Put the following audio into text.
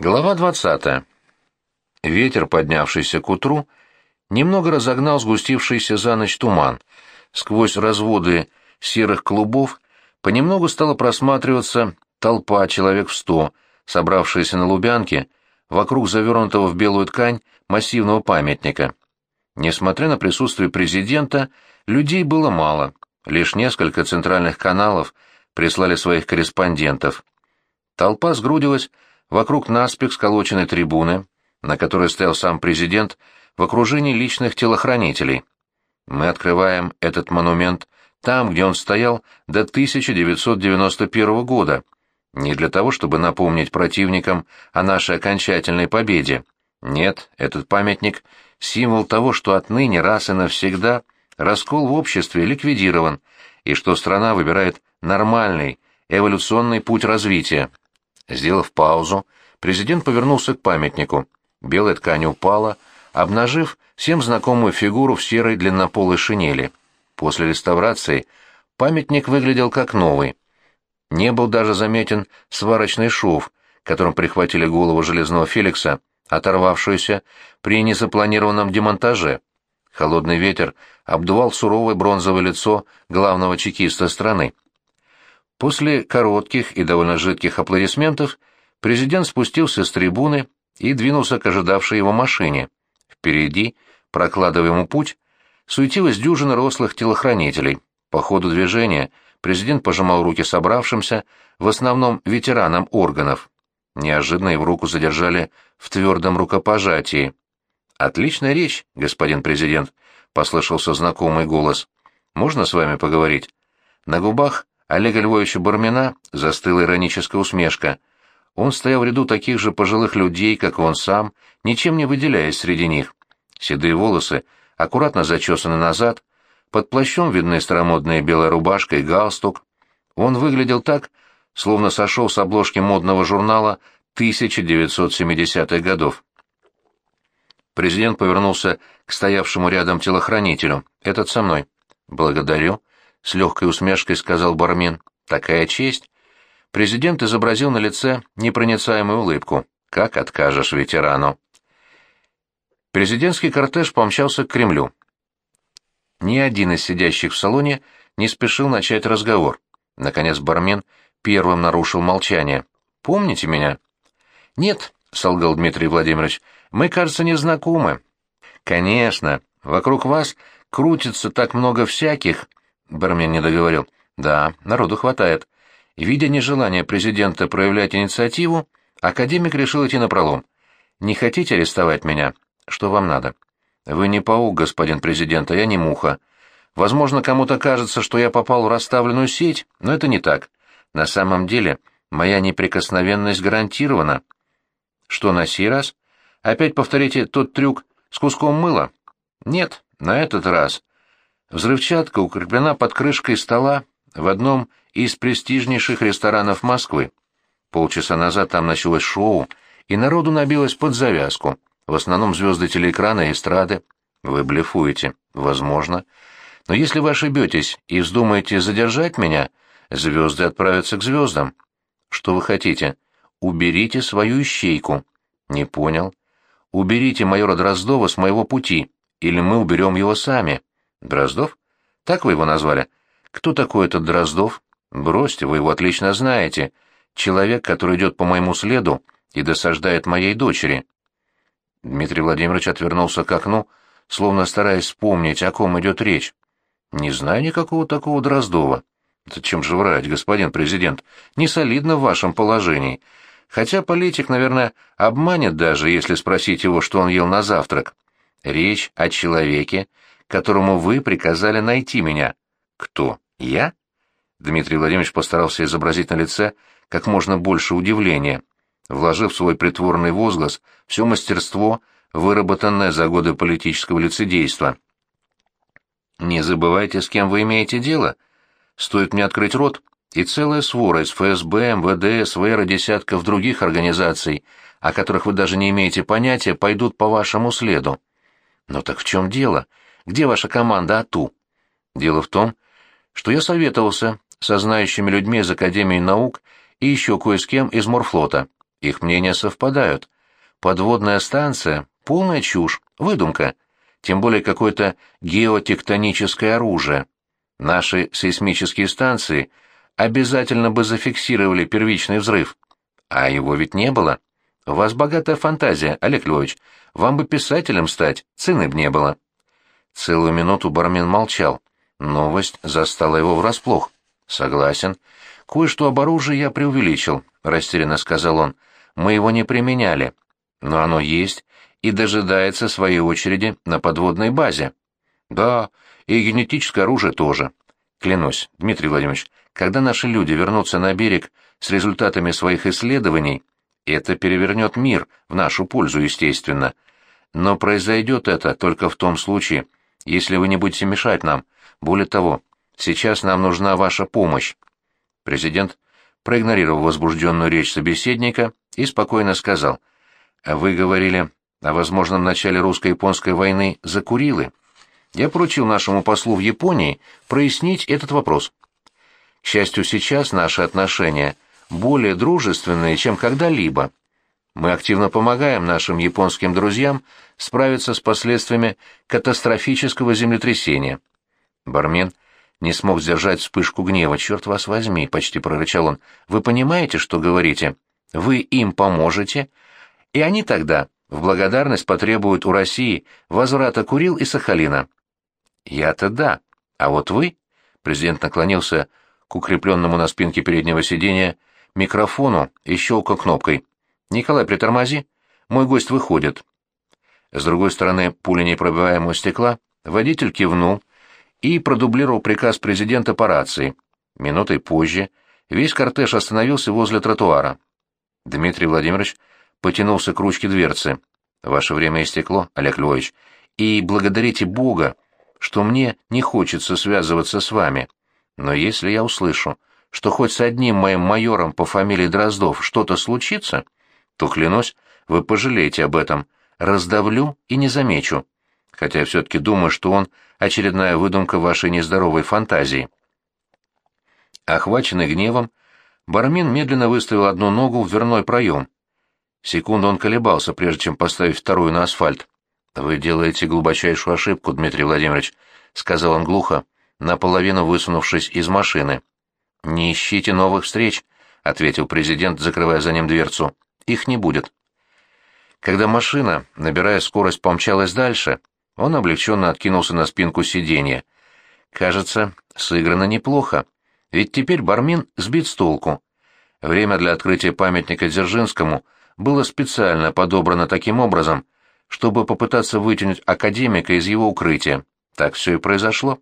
Глава 20. Ветер, поднявшийся к утру, немного разогнал сгустившийся за ночь туман. Сквозь разводы серых клубов понемногу стала просматриваться толпа человек в сто, собравшаяся на Лубянке вокруг завернутого в белую ткань массивного памятника. Несмотря на присутствие президента, людей было мало, лишь несколько центральных каналов прислали своих корреспондентов. Толпа сгрудилась вокруг наспех сколоченной трибуны, на которой стоял сам президент в окружении личных телохранителей. Мы открываем этот монумент там, где он стоял до 1991 года, не для того, чтобы напомнить противникам о нашей окончательной победе. Нет, этот памятник — символ того, что отныне раз и навсегда раскол в обществе ликвидирован, и что страна выбирает нормальный, эволюционный путь развития. Сделав паузу, президент повернулся к памятнику. Белая ткань упала, обнажив всем знакомую фигуру в серой длиннополой шинели. После реставрации памятник выглядел как новый. Не был даже заметен сварочный шов, которым прихватили голову Железного Феликса, оторвавшуюся при незапланированном демонтаже. Холодный ветер обдувал суровое бронзовое лицо главного чекиста страны. После коротких и довольно жидких аплодисментов президент спустился с трибуны и двинулся к ожидавшей его машине. Впереди, прокладывая ему путь, суетилась дюжина рослых телохранителей. По ходу движения президент пожимал руки собравшимся, в основном ветеранам органов. Неожиданно его руку задержали в твердом рукопожатии. «Отличная речь, господин президент», — послышался знакомый голос. «Можно с вами поговорить?» На губах Олега Львовича Бармина застыла ироническая усмешка. Он стоял в ряду таких же пожилых людей, как он сам, ничем не выделяясь среди них. Седые волосы аккуратно зачесаны назад, под плащом видны старомодная белая рубашка и галстук. Он выглядел так, словно сошел с обложки модного журнала 1970-х годов. Президент повернулся к стоявшему рядом телохранителю. «Этот со мной». «Благодарю», — с легкой усмешкой сказал Бармин. «Такая честь!» Президент изобразил на лице непроницаемую улыбку. «Как откажешь ветерану?» Президентский кортеж помчался к Кремлю. Ни один из сидящих в салоне не спешил начать разговор. Наконец Бармен первым нарушил молчание. «Помните меня?» «Нет», — солгал Дмитрий Владимирович, — «мы, кажется, не знакомы». «Конечно, вокруг вас крутится так много всяких, Бармен не договорил. Да, народу хватает. Видя нежелание президента проявлять инициативу, академик решил идти напролом. Не хотите арестовать меня? Что вам надо? Вы не паук, господин президент, а я не муха. Возможно, кому-то кажется, что я попал в расставленную сеть, но это не так. На самом деле, моя неприкосновенность гарантирована. Что на сей раз? Опять повторите тот трюк с куском мыла? Нет, на этот раз Взрывчатка укреплена под крышкой стола в одном из престижнейших ресторанов Москвы. Полчаса назад там началось шоу, и народу набилось под завязку. В основном звезды телеэкрана и эстрады. Вы блефуете. Возможно. Но если вы ошибетесь и вздумаете задержать меня, звезды отправятся к звездам. Что вы хотите? Уберите свою ищейку. Не понял. Уберите майора Дроздова с моего пути, или мы уберем его сами. Дроздов? Так вы его назвали? Кто такой этот Дроздов? Бросьте, вы его отлично знаете. Человек, который идет по моему следу и досаждает моей дочери. Дмитрий Владимирович отвернулся к окну, словно стараясь вспомнить, о ком идет речь. Не знаю никакого такого Дроздова. Зачем же врать, господин президент? Не солидно в вашем положении. Хотя политик, наверное, обманет даже, если спросить его, что он ел на завтрак. Речь о человеке, которому вы приказали найти меня. Кто? Я? Дмитрий Владимирович постарался изобразить на лице как можно больше удивления, вложив в свой притворный возглас все мастерство, выработанное за годы политического лицедейства. «Не забывайте, с кем вы имеете дело. Стоит мне открыть рот, и целая свора из ФСБ, МВД, СВР и десятков других организаций, о которых вы даже не имеете понятия, пойдут по вашему следу. Но так в чем дело? Где ваша команда АТУ? Дело в том, что я советовался со знающими людьми из Академии наук и еще кое с кем из морфлота. Их мнения совпадают. Подводная станция — полная чушь, выдумка. Тем более какое-то геотектоническое оружие. Наши сейсмические станции обязательно бы зафиксировали первичный взрыв. А его ведь не было. У вас богатая фантазия, Олег Львович. Вам бы писателем стать, цены б не было. Целую минуту бармен молчал. Новость застала его врасплох. Согласен. Кое-что об оружии я преувеличил, растерянно сказал он. Мы его не применяли. Но оно есть и дожидается своей очереди на подводной базе. Да, и генетическое оружие тоже. Клянусь, Дмитрий Владимирович, когда наши люди вернутся на берег с результатами своих исследований, это перевернет мир в нашу пользу, естественно. Но произойдет это только в том случае, если вы не будете мешать нам. Более того, сейчас нам нужна ваша помощь. Президент проигнорировал возбужденную речь собеседника и спокойно сказал, «Вы говорили о возможном начале русско-японской войны за Курилы. Я поручил нашему послу в Японии прояснить этот вопрос. К счастью, сейчас наши отношения более дружественные, чем когда-либо. Мы активно помогаем нашим японским друзьям справиться с последствиями катастрофического землетрясения. Бармен не смог сдержать вспышку гнева. «Черт вас возьми!» — почти прорычал он. «Вы понимаете, что говорите? Вы им поможете, и они тогда в благодарность потребуют у России возврата Курил и Сахалина». «Я-то да. А вот вы?» — президент наклонился к укрепленному на спинке переднего сиденья микрофону и щелкал кнопкой. «Николай, притормози. Мой гость выходит». С другой стороны пуленепробиваемого стекла водитель кивнул и продублировал приказ президента по рации. Минутой позже весь кортеж остановился возле тротуара. Дмитрий Владимирович потянулся к ручке дверцы. «Ваше время истекло, Олег Львович, и благодарите Бога, что мне не хочется связываться с вами. Но если я услышу, что хоть с одним моим майором по фамилии Дроздов что-то случится, то, клянусь, вы пожалеете об этом, раздавлю и не замечу, хотя я все-таки думаю, что он очередная выдумка вашей нездоровой фантазии. Охваченный гневом, Бармин медленно выставил одну ногу в дверной проем. Секунду он колебался, прежде чем поставить вторую на асфальт. «Вы делаете глубочайшую ошибку, Дмитрий Владимирович», — сказал он глухо, наполовину высунувшись из машины. «Не ищите новых встреч», — ответил президент, закрывая за ним дверцу. «Их не будет». Когда машина, набирая скорость, помчалась дальше, он облегченно откинулся на спинку сиденья. Кажется, сыграно неплохо, ведь теперь Бармин сбит с толку. Время для открытия памятника Дзержинскому было специально подобрано таким образом, чтобы попытаться вытянуть академика из его укрытия. Так все и произошло.